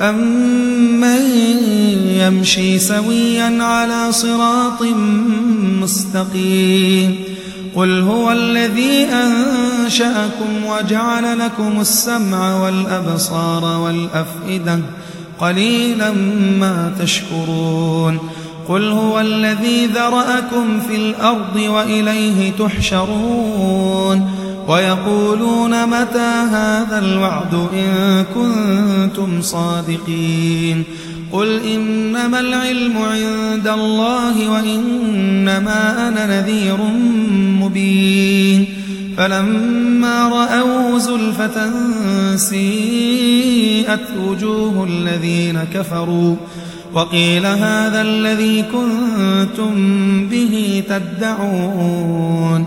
أمن يمشي سويا على صراط مستقيم قل هو الذي أنشأكم وجعل لكم السمع والأبصار والأفئدة قليلا ما تشكرون قل هو الذي ذرأكم في الأرض وإليه تحشرون ويقولون متى هذا الوعد إن كنتم صادقين قل إنما العلم عند الله وإنما أنا نذير مبين فلما رأوا زلفة سيئت وجوه الذين كفروا وقيل هذا الذي كنتم به تدعون